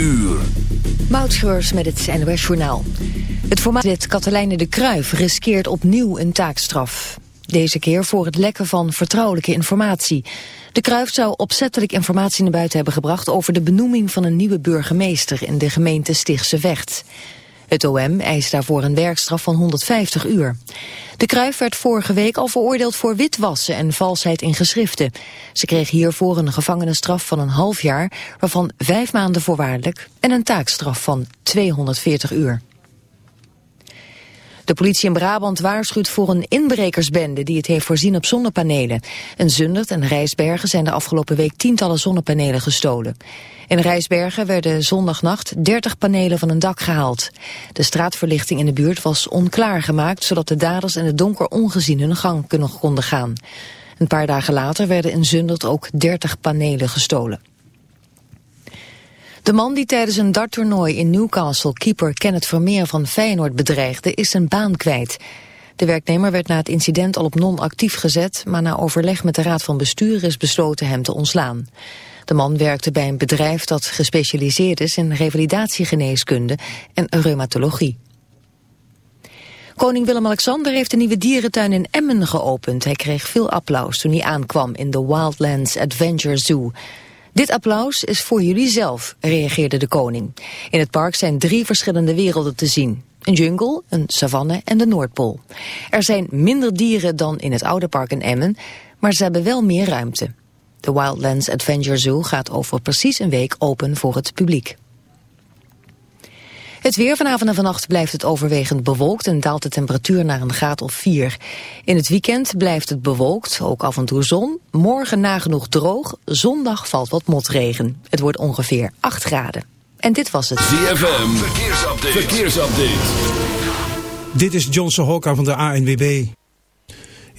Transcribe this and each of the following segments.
uur. Met het NOS Journaal. Het formaat Katelijne de Kruif riskeert opnieuw een taakstraf. Deze keer voor het lekken van vertrouwelijke informatie. De Kruif zou opzettelijk informatie naar buiten hebben gebracht... over de benoeming van een nieuwe burgemeester in de gemeente Stichtse Vecht. Het OM eist daarvoor een werkstraf van 150 uur. De Kruif werd vorige week al veroordeeld voor witwassen en valsheid in geschriften. Ze kreeg hiervoor een gevangenisstraf van een half jaar, waarvan vijf maanden voorwaardelijk en een taakstraf van 240 uur. De politie in Brabant waarschuwt voor een inbrekersbende die het heeft voorzien op zonnepanelen. In Zundert en Rijsbergen zijn de afgelopen week tientallen zonnepanelen gestolen. In Rijsbergen werden zondagnacht 30 panelen van een dak gehaald. De straatverlichting in de buurt was onklaar gemaakt... zodat de daders in het donker ongezien hun gang konden gaan. Een paar dagen later werden in Zundert ook 30 panelen gestolen. De man die tijdens een darttoernooi in Newcastle keeper Kenneth Vermeer van Feyenoord bedreigde is zijn baan kwijt. De werknemer werd na het incident al op non-actief gezet, maar na overleg met de raad van bestuur is besloten hem te ontslaan. De man werkte bij een bedrijf dat gespecialiseerd is in revalidatiegeneeskunde en reumatologie. Koning Willem-Alexander heeft een nieuwe dierentuin in Emmen geopend. Hij kreeg veel applaus toen hij aankwam in de Wildlands Adventure Zoo. Dit applaus is voor jullie zelf, reageerde de koning. In het park zijn drie verschillende werelden te zien. Een jungle, een savanne en de Noordpool. Er zijn minder dieren dan in het oude park in Emmen, maar ze hebben wel meer ruimte. De Wildlands Adventure Zoo gaat over precies een week open voor het publiek. Het weer vanavond en vannacht blijft het overwegend bewolkt en daalt de temperatuur naar een graad of 4. In het weekend blijft het bewolkt, ook af en toe zon. Morgen nagenoeg droog, zondag valt wat motregen. Het wordt ongeveer 8 graden. En dit was het. ZFM, verkeersupdate. verkeersupdate. Dit is Johnson Hokka van de ANWB.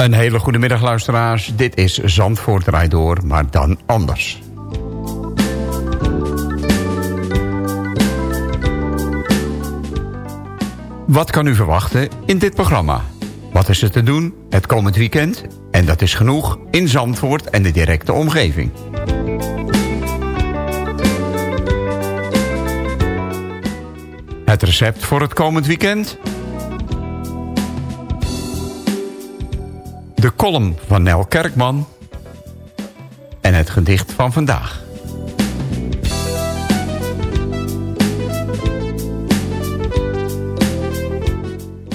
Een hele goede middag luisteraars. Dit is Zandvoort draait door, maar dan anders. Wat kan u verwachten in dit programma? Wat is er te doen het komend weekend? En dat is genoeg in Zandvoort en de directe omgeving. Het recept voor het komend weekend? De column van Nel Kerkman... en het gedicht van vandaag.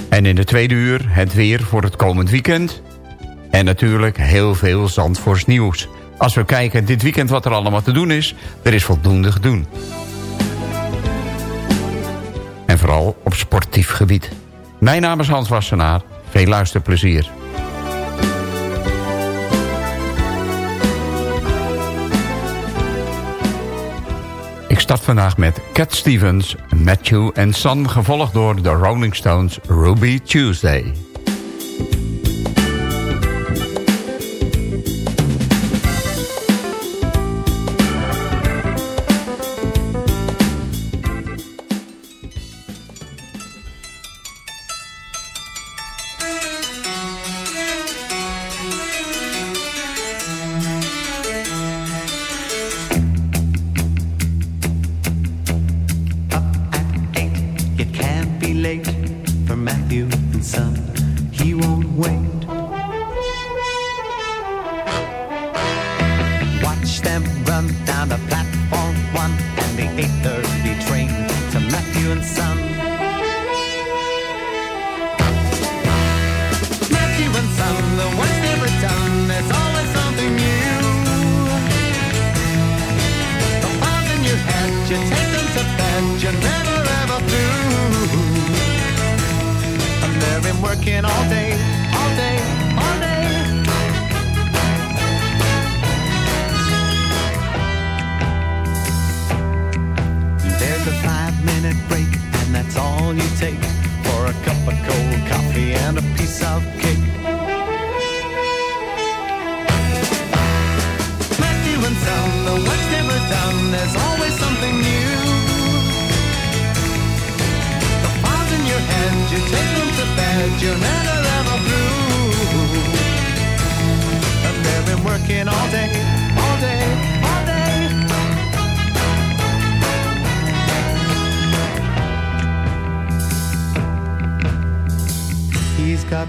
En in de tweede uur het weer voor het komend weekend. En natuurlijk heel veel Zandvoors nieuws. Als we kijken dit weekend wat er allemaal te doen is... er is voldoende te doen. En vooral op sportief gebied. Mijn naam is Hans Wassenaar. Veel luisterplezier. Start vandaag met Cat Stevens, Matthew en Son... gevolgd door de Rolling Stones Ruby Tuesday.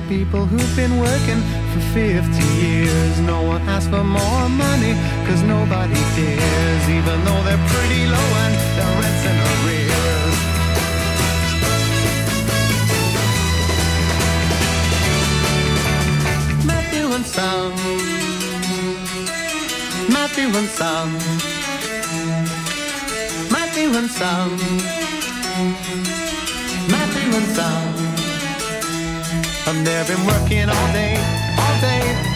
People who've been working for 50 years. No one asks for more money, cause nobody cares, even though they're pretty low and their rent's in arrears. Matthew and Son, Matthew and Son, Matthew and Son, Matthew and Son. And they've been working all day, all day, all day.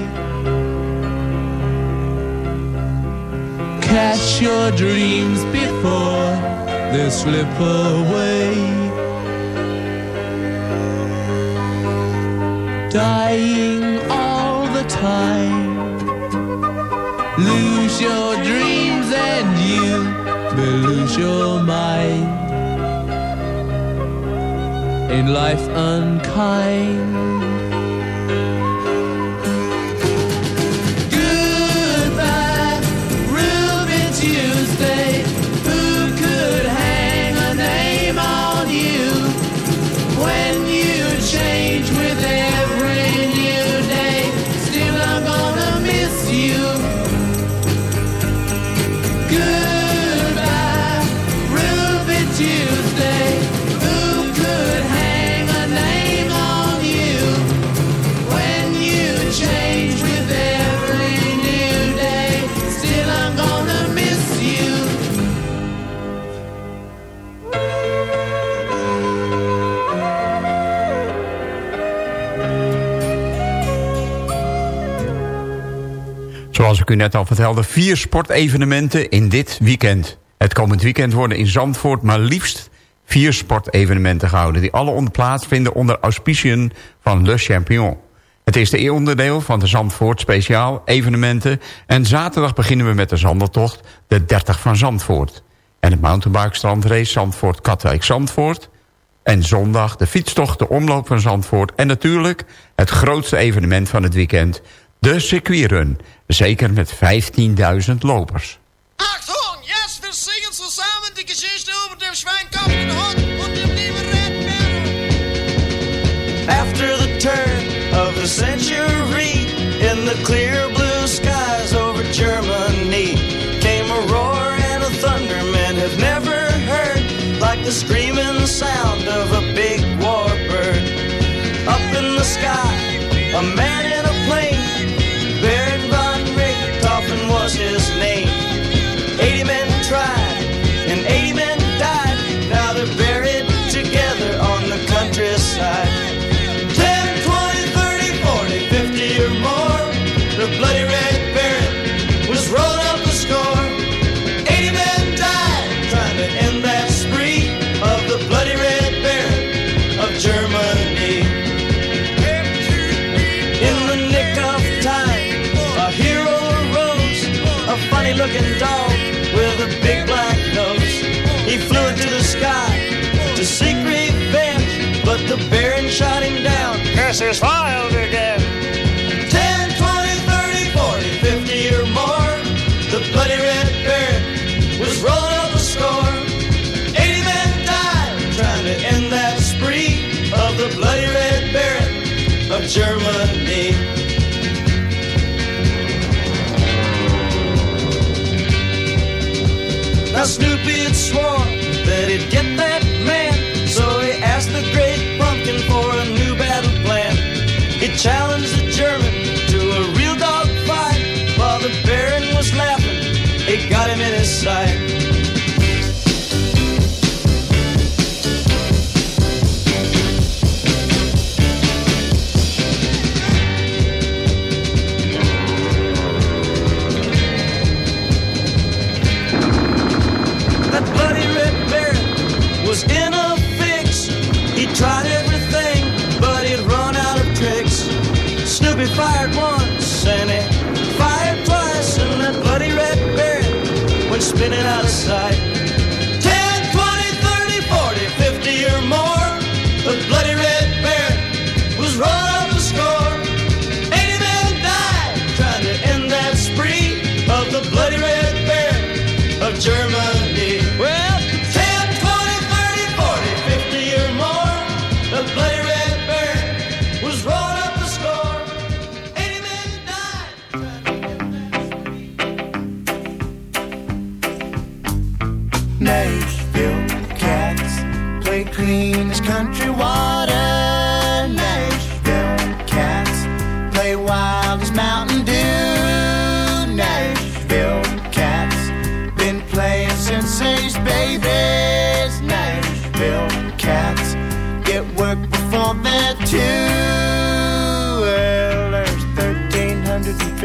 Catch your dreams before they slip away. Dying all the time. Lose your dreams and you may lose your mind. Ain't life unkind? Zoals ik u net al vertelde, vier sportevenementen in dit weekend. Het komend weekend worden in Zandvoort maar liefst vier sportevenementen gehouden... die alle plaatsvinden onder auspiciën van Le Champion. Het is de onderdeel van de Zandvoort speciaal evenementen... en zaterdag beginnen we met de zandeltocht, de 30 van Zandvoort. En het mountainbike-strandrace Zandvoort-Katwijk-Zandvoort... En zondag de fietstocht, de omloop van Zandvoort... en natuurlijk het grootste evenement van het weekend, de circuitrun. Zeker met 15.000 lopers. Achtung, jetzt wir singen zusammen die Geschichte über den Schweinkopf, den Hund und den lieben Red After the turn of the century, that spree of the bloody red baron of Germany. In the nick of time, a hero arose, a funny looking dog with a big black nose. He flew into the sky to seek revenge, but the Baron shot him down. Curses filed Germany. Now Snoopy had sworn that he'd get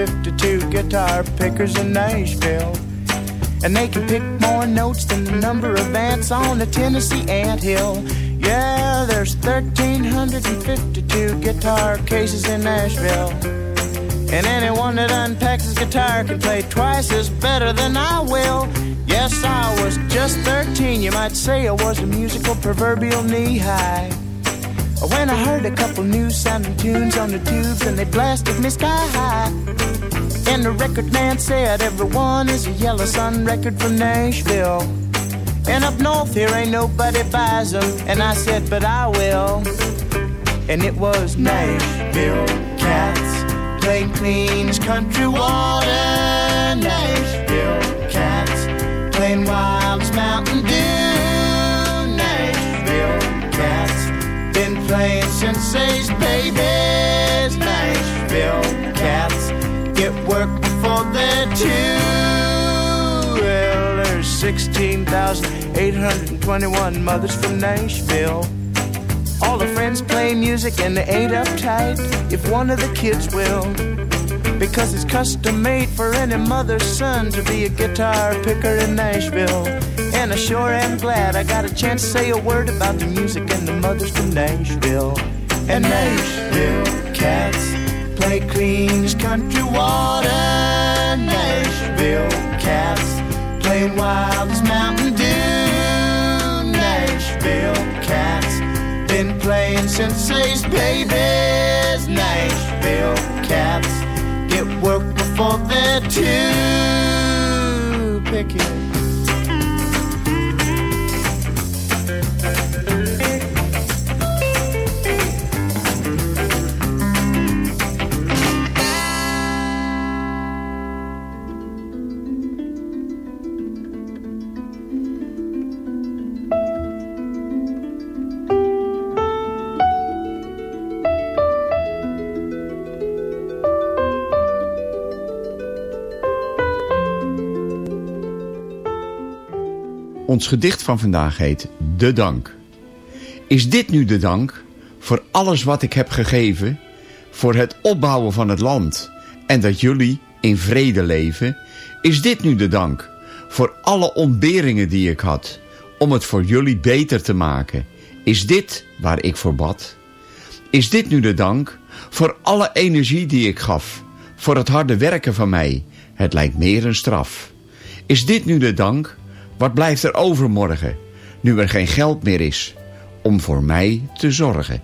1,352 guitar pickers in Nashville. And they can pick more notes than the number of ants on the Tennessee anthill. Yeah, there's 1,352 guitar cases in Nashville. And anyone that unpacks his guitar can play twice as better than I will. Yes, I was just 13. You might say I was a musical proverbial knee high. When I heard a couple new sounding tunes on the tubes and they blasted me sky high. And the record man said everyone is a Yellow Sun record from Nashville. And up north here ain't nobody buys them. And I said, but I will. And it was Nashville cats. Plain cleans country water. Nashville cats. Plain wild as Mountain Dew. Nashville cats. Been playing since they's babies. Nashville. Get work before they're two. Well, there's 16,821 mothers from Nashville. All the friends play music and they ain't uptight if one of the kids will. Because it's custom made for any mother's son to be a guitar picker in Nashville. And I sure am glad I got a chance to say a word about the music and the mothers from Nashville. And Nashville cats play Queens country water. Nashville cats play wild as Mountain Dew. Nashville cats been playing since they's babies. Nashville cats get work before they're too picky. Ons gedicht van vandaag heet De Dank. Is dit nu de dank voor alles wat ik heb gegeven, voor het opbouwen van het land en dat jullie in vrede leven? Is dit nu de dank voor alle ontberingen die ik had, om het voor jullie beter te maken? Is dit waar ik voor bad? Is dit nu de dank voor alle energie die ik gaf, voor het harde werken van mij? Het lijkt meer een straf. Is dit nu de dank? Wat blijft er over morgen, nu er geen geld meer is om voor mij te zorgen?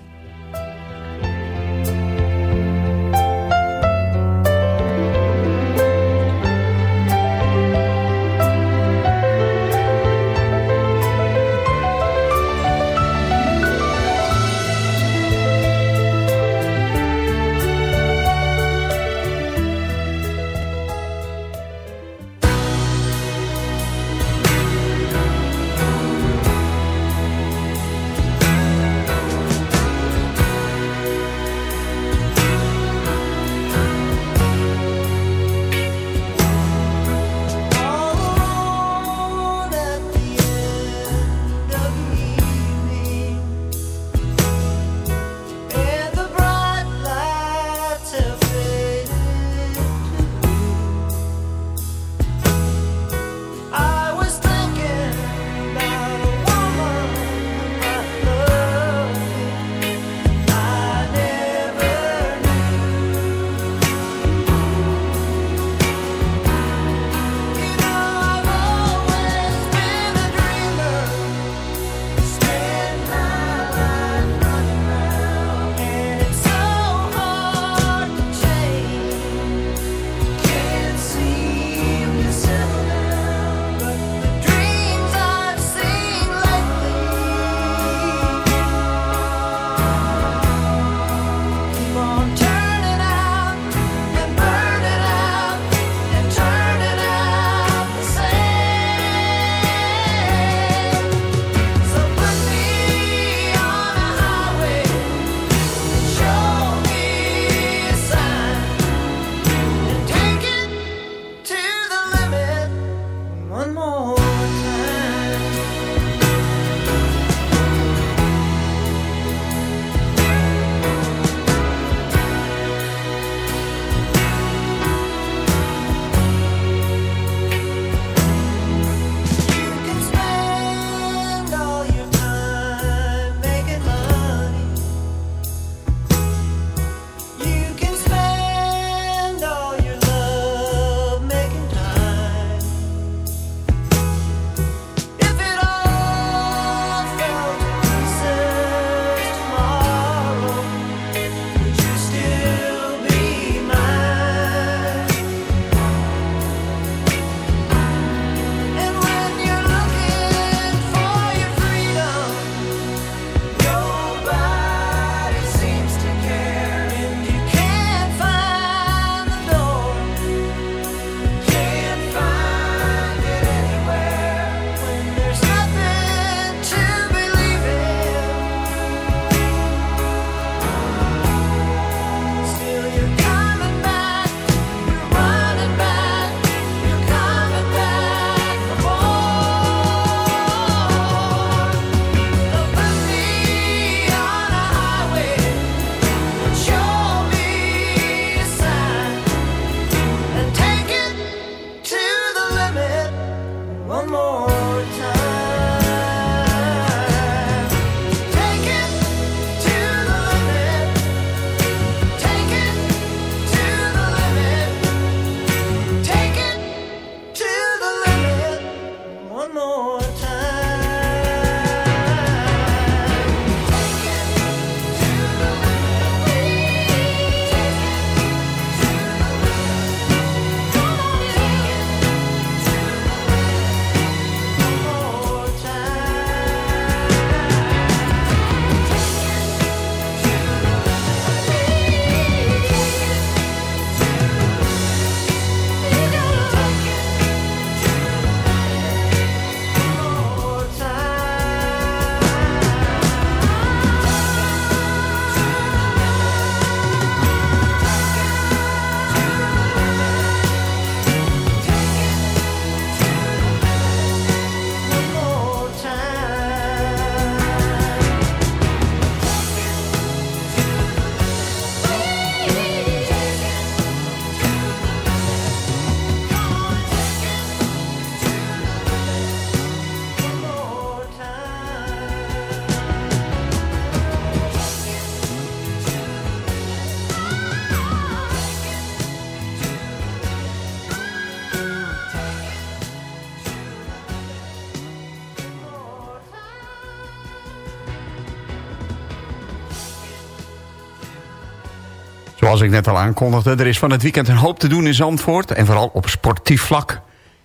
Ik net al aankondigde, er is van het weekend een hoop te doen in Zandvoort. En vooral op sportief vlak.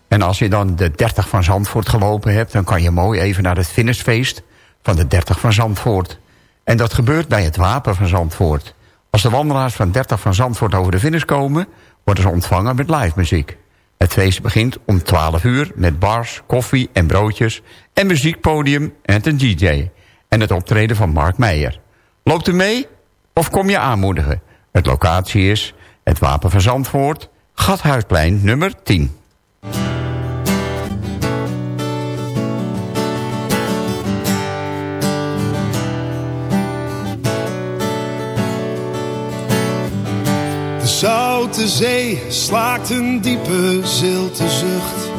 En als je dan de 30 van Zandvoort gelopen hebt... dan kan je mooi even naar het finishfeest van de 30 van Zandvoort. En dat gebeurt bij het Wapen van Zandvoort. Als de wandelaars van 30 van Zandvoort over de finish komen... worden ze ontvangen met live muziek. Het feest begint om 12 uur met bars, koffie en broodjes... en muziekpodium en een DJ. En het optreden van Mark Meijer. Loopt u mee of kom je aanmoedigen? Het locatie is het Wapen van Zandvoort... Gathuisplein nummer 10. De zoute zee slaakt een diepe zilte zucht.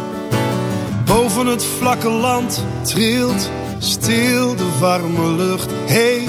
Boven het vlakke land trilt stil de warme lucht. Hey,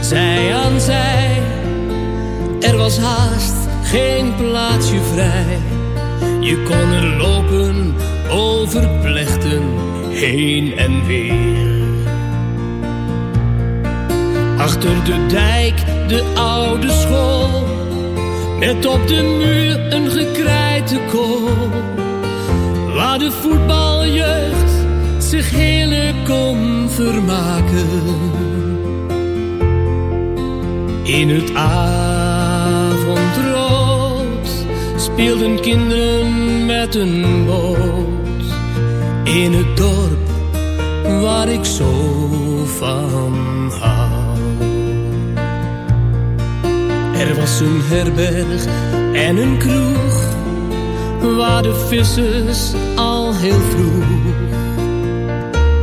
Zij aan zij, er was haast geen plaatsje vrij. Je kon er lopen over plechten heen en weer. Achter de dijk de oude school, met op de muur een gekrijte kool. Waar de voetbaljeugd zich heerlijk kon vermaken. In het avondrood speelden kinderen met een boot. In het dorp waar ik zo van hou. Er was een herberg en een kroeg, waar de vissers al heel vroeg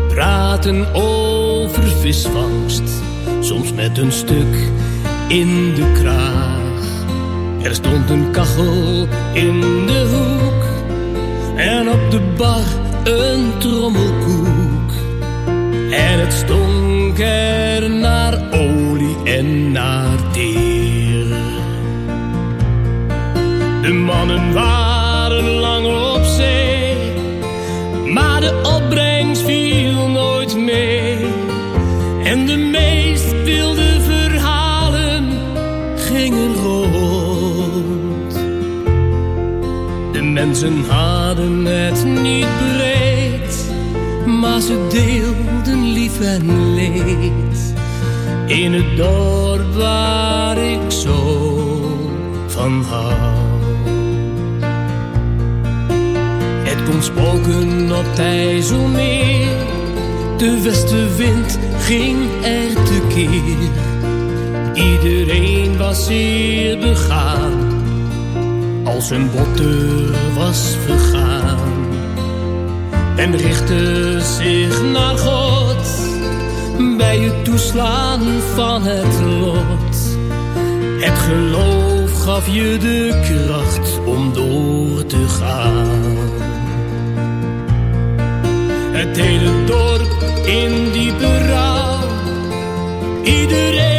praten over visvangst, soms met een stuk in de kraag. Er stond een kachel in de hoek en op de bar een trommelkoek. En het stonk er naar olie en naar teer. De mannen waren lang op zee, maar de opbrengst viel nooit mee. En de meest mensen hadden het niet breed, maar ze deelden lief en leed. In het dorp waar ik zo van hou. Het kon spoken op IJsselmeer. De westenwind ging er tekeer. Iedereen was zeer begaan. Als een botter was vergaan. En richtte zich naar God. Bij het toeslaan van het lot. Het geloof gaf je de kracht om door te gaan. Het hele dorp in diepe rouw. Iedereen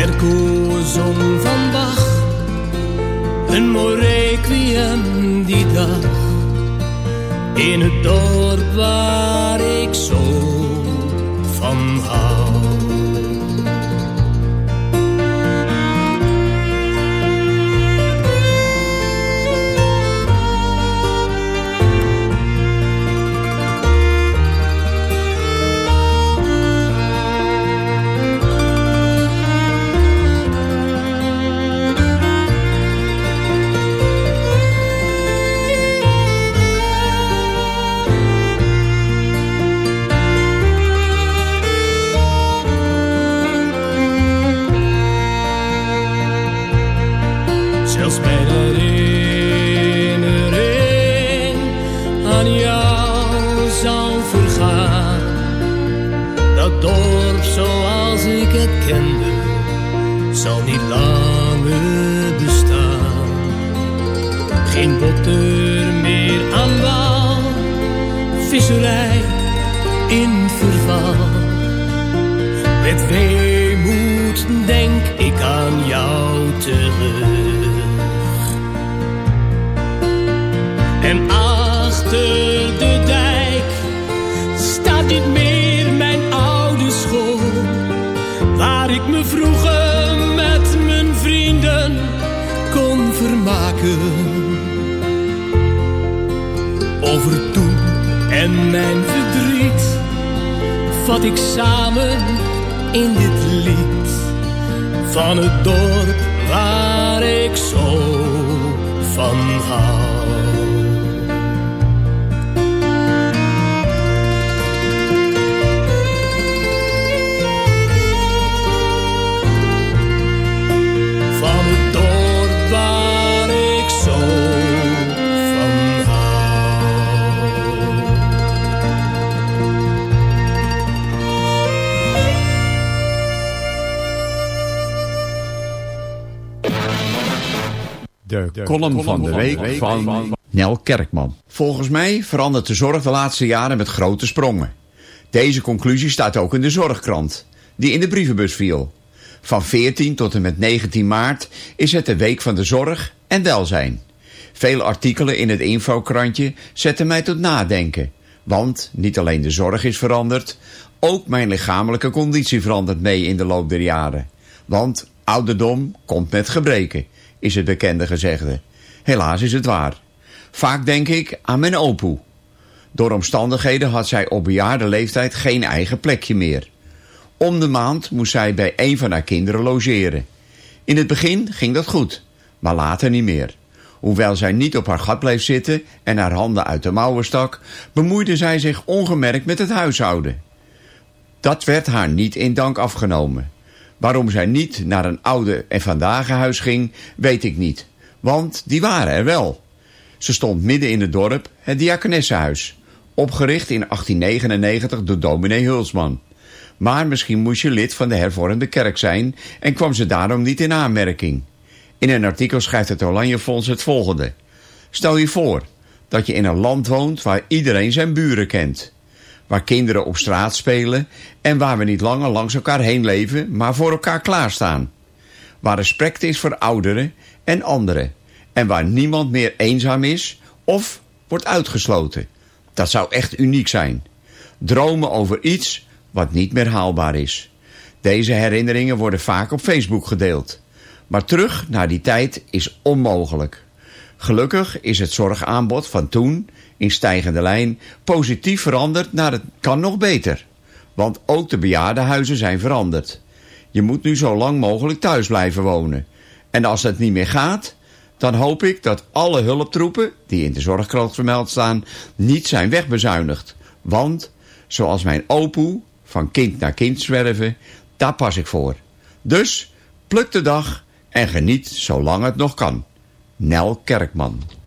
Kerkkoor zong van Bach. Een mooi requiem die dag. In het dorp waar ik zo visserij mijn verdriet vat ik samen in dit lied van het dorp waar ik zo van hou. De, column van de week van Nel Kerkman. Volgens mij verandert de zorg de laatste jaren met grote sprongen. Deze conclusie staat ook in de Zorgkrant, die in de brievenbus viel. Van 14 tot en met 19 maart is het de Week van de Zorg en Welzijn. Veel artikelen in het infokrantje zetten mij tot nadenken. Want niet alleen de zorg is veranderd, ook mijn lichamelijke conditie verandert mee in de loop der jaren. Want ouderdom komt met gebreken, is het bekende gezegde. Helaas is het waar. Vaak denk ik aan mijn opoe. Door omstandigheden had zij op bejaarde leeftijd geen eigen plekje meer. Om de maand moest zij bij een van haar kinderen logeren. In het begin ging dat goed, maar later niet meer. Hoewel zij niet op haar gat bleef zitten en haar handen uit de mouwen stak... bemoeide zij zich ongemerkt met het huishouden. Dat werd haar niet in dank afgenomen. Waarom zij niet naar een oude en vandaag huis ging, weet ik niet. Want die waren er wel. Ze stond midden in het dorp, het Diakonessenhuis. Opgericht in 1899 door dominee Hulsman. Maar misschien moest je lid van de hervormde kerk zijn... en kwam ze daarom niet in aanmerking. In een artikel schrijft het Oranje Fonds het volgende. Stel je voor dat je in een land woont waar iedereen zijn buren kent. Waar kinderen op straat spelen en waar we niet langer langs elkaar heen leven, maar voor elkaar klaarstaan. Waar respect is voor ouderen en anderen. En waar niemand meer eenzaam is of wordt uitgesloten. Dat zou echt uniek zijn. Dromen over iets wat niet meer haalbaar is. Deze herinneringen worden vaak op Facebook gedeeld. Maar terug naar die tijd is onmogelijk. Gelukkig is het zorgaanbod van toen, in stijgende lijn, positief veranderd naar het kan nog beter. Want ook de bejaardenhuizen zijn veranderd. Je moet nu zo lang mogelijk thuis blijven wonen. En als dat niet meer gaat, dan hoop ik dat alle hulptroepen, die in de zorgkrant vermeld staan, niet zijn wegbezuinigd. Want, zoals mijn opoe, van kind naar kind zwerven, daar pas ik voor. Dus, pluk de dag en geniet zolang het nog kan. Nel Kerkman.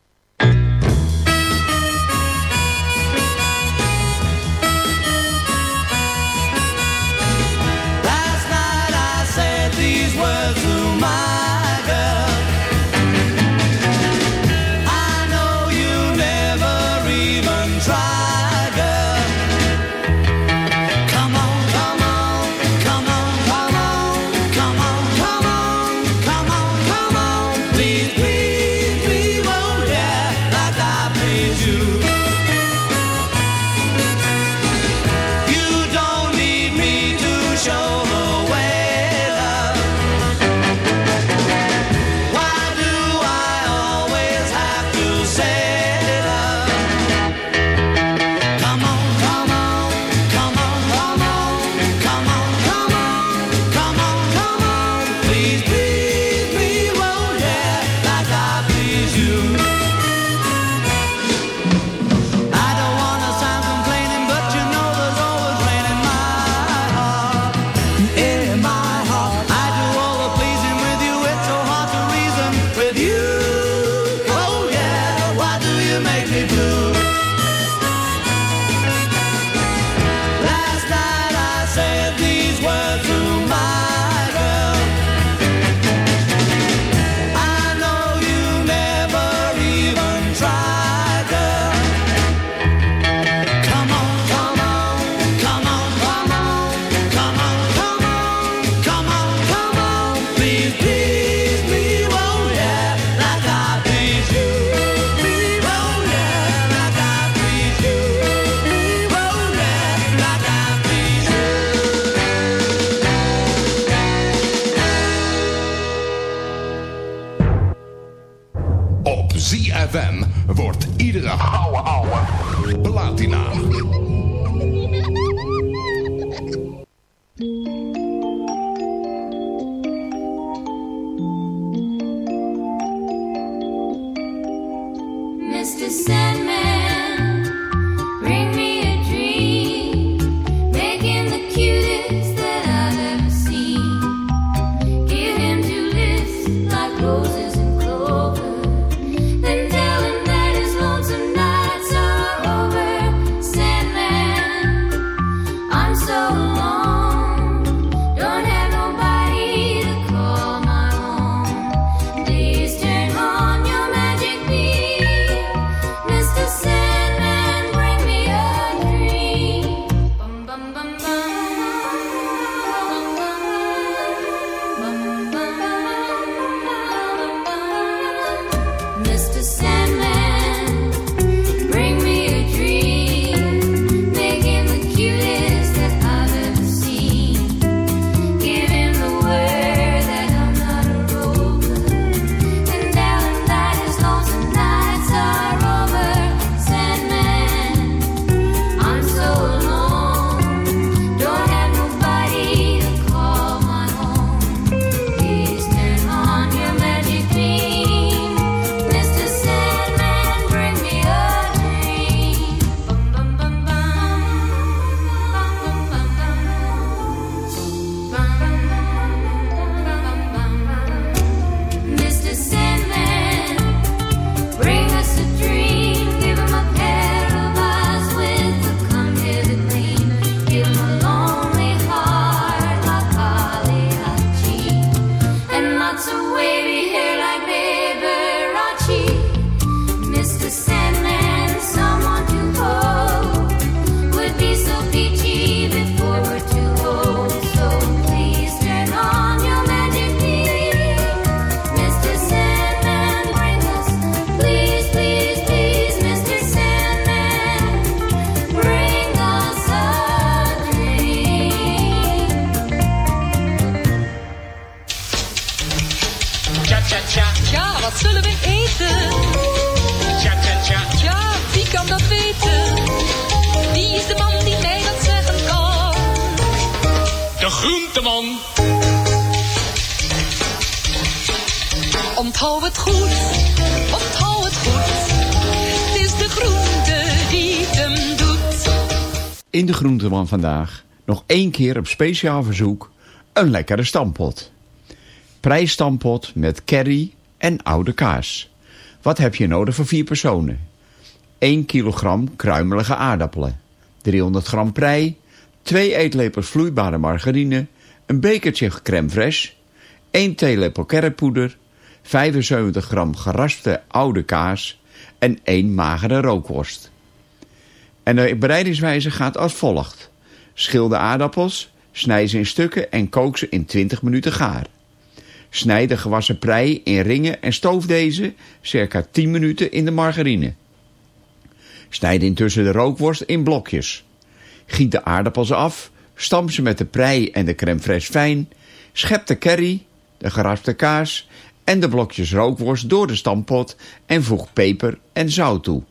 Groenteman vandaag nog één keer op speciaal verzoek een lekkere stampot. Prijsstampot met curry en oude kaas. Wat heb je nodig voor vier personen? 1 kilogram kruimelige aardappelen, 300 gram prei, 2 eetlepels vloeibare margarine, een bekertje crème fraîche, 1 theelepel kerrepoeder, 75 gram geraspte oude kaas en 1 magere rookworst. En de bereidingswijze gaat als volgt. Schil de aardappels, snij ze in stukken en kook ze in 20 minuten gaar. Snijd de gewassen prei in ringen en stoof deze circa 10 minuten in de margarine. Snijd intussen de rookworst in blokjes. Giet de aardappels af, stamp ze met de prei en de crème fraîche fijn, schep de curry, de geraspte kaas en de blokjes rookworst door de stampot en voeg peper en zout toe.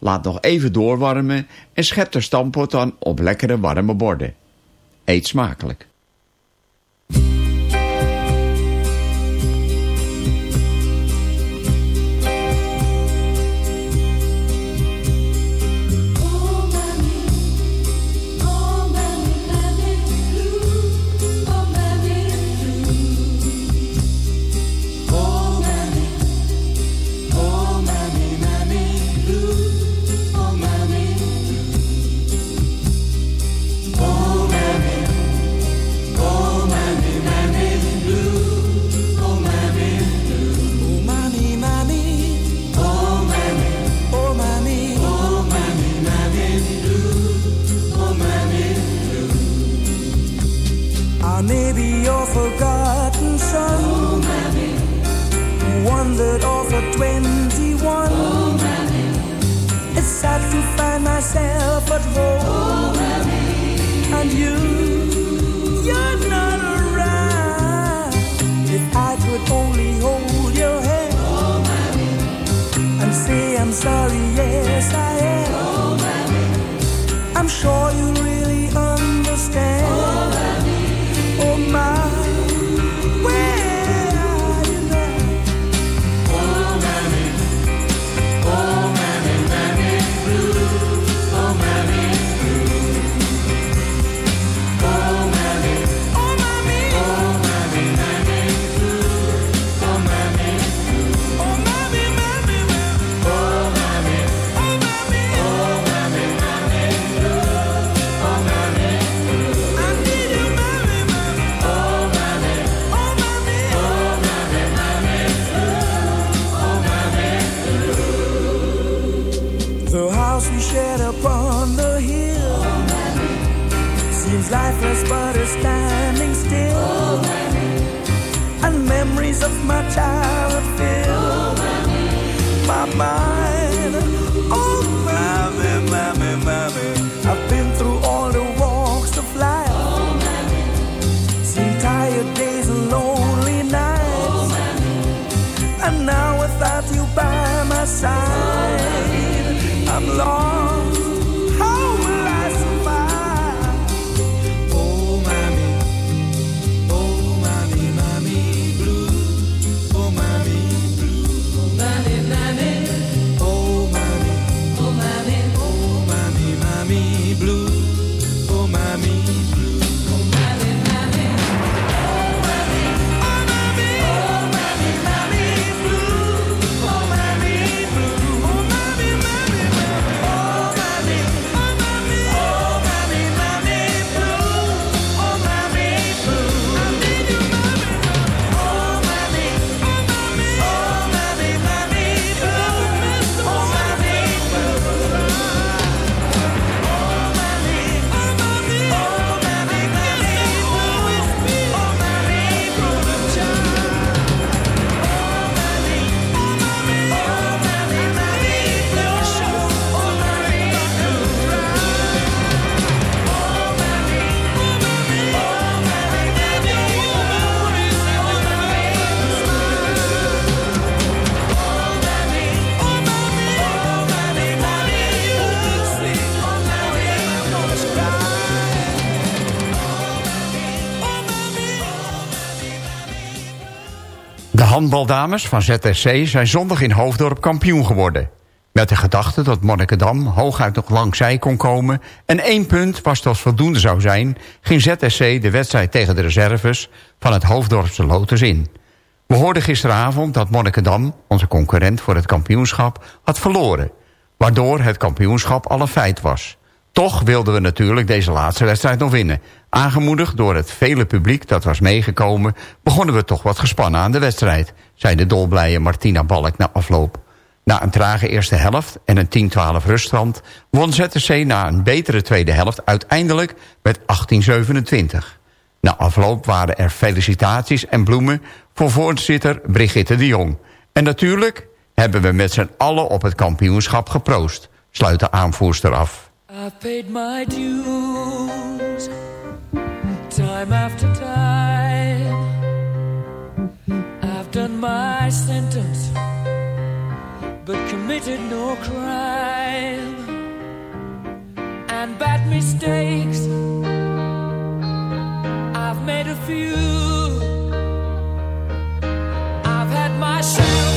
Laat nog even doorwarmen en schep de stampot dan op lekkere warme borden. Eet smakelijk. Shared upon the hill seems lifeless, but it's standing still. Oh, And memories of my childhood fill my mind. Oh, mammy, mammy, mammy, I've been through all the walks of life. Seen tired days and lonely nights. And now without you by my side, handbaldames van ZSC zijn zondag in Hoofddorp kampioen geworden. Met de gedachte dat Monnikendam hooguit nog langs zij kon komen... en één punt was dat voldoende zou zijn... ging ZSC de wedstrijd tegen de reserves van het Hoofddorpse Lotus in. We hoorden gisteravond dat Monnikendam, onze concurrent voor het kampioenschap... had verloren, waardoor het kampioenschap al een feit was. Toch wilden we natuurlijk deze laatste wedstrijd nog winnen. Aangemoedigd door het vele publiek dat was meegekomen... begonnen we toch wat gespannen aan de wedstrijd... zei de dolblije Martina Balk na afloop. Na een trage eerste helft en een 10-12 ruststand... won ZTC na een betere tweede helft uiteindelijk met 18-27. Na afloop waren er felicitaties en bloemen... voor voorzitter Brigitte de Jong. En natuurlijk hebben we met z'n allen op het kampioenschap geproost... sluit de aanvoerster af. I've paid my time after time. I've done my sentence, but committed no crime. And bad mistakes, I've made a few. I've had my share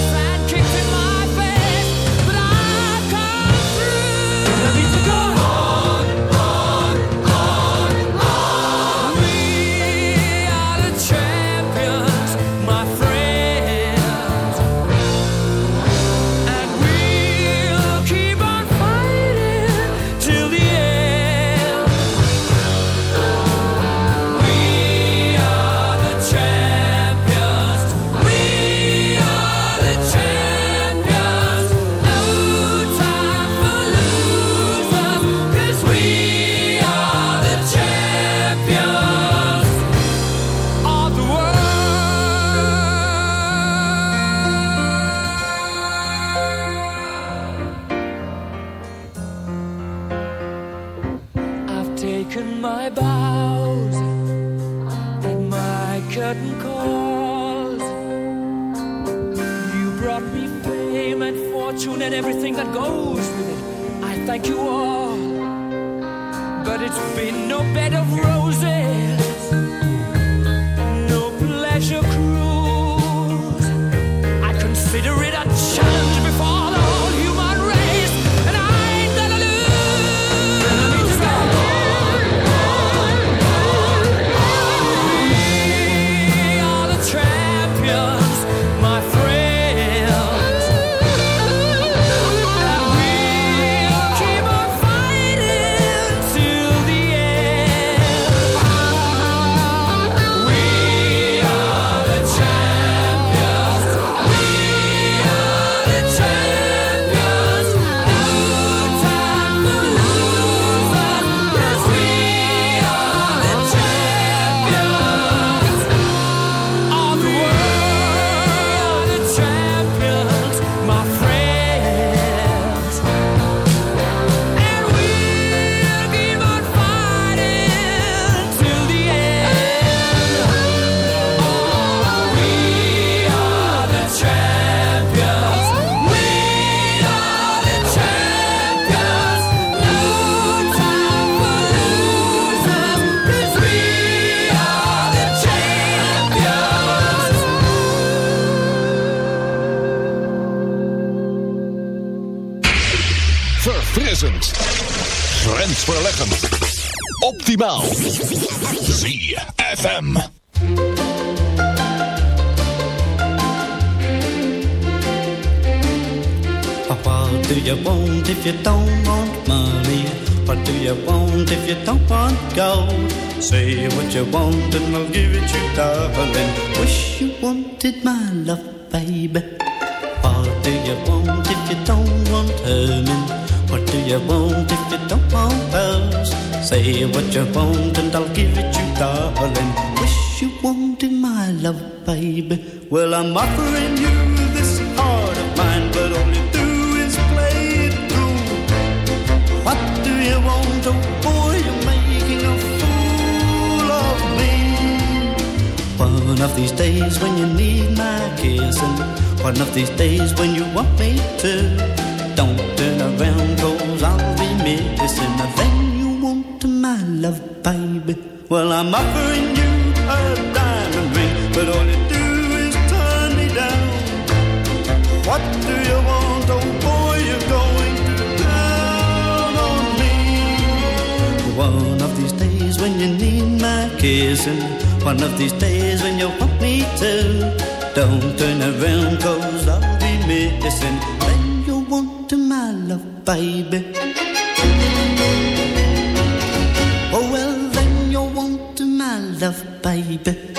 Grensverleggend. Optimaal. ZFM. What do you want if you don't want money? What do you want if you don't want gold? Say what you want and I'll give it you, darling. Wish you wanted my love, baby. What do you want if you don't want Herman? Do you want if you don't want us? Say what you want and I'll give it you, darling. Wish you wanted my love, baby. Well, I'm offering you this heart of mine, but all you do is play it through. What do you want, oh boy? You're making a fool of me. One of these days when you need my kissing, one of these days when you want me to. Don't turn around, cause I'll be missing the thing you want my love, baby. Well, I'm offering you a diamond ring, but all you do is turn me down. What do you want? Oh boy, you're going to town on me. One of these days when you need my kissing, one of these days when you want me to. Don't turn around, cause I'll be missing. Baby. Oh well, then you want to my love, baby.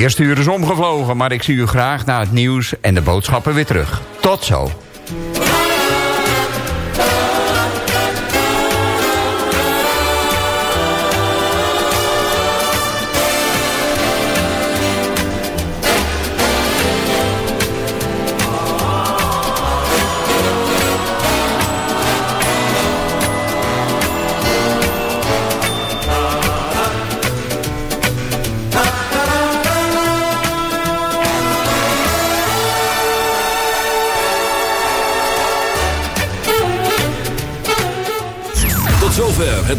Eerste uur is omgevlogen, maar ik zie u graag na het nieuws en de boodschappen weer terug. Tot zo.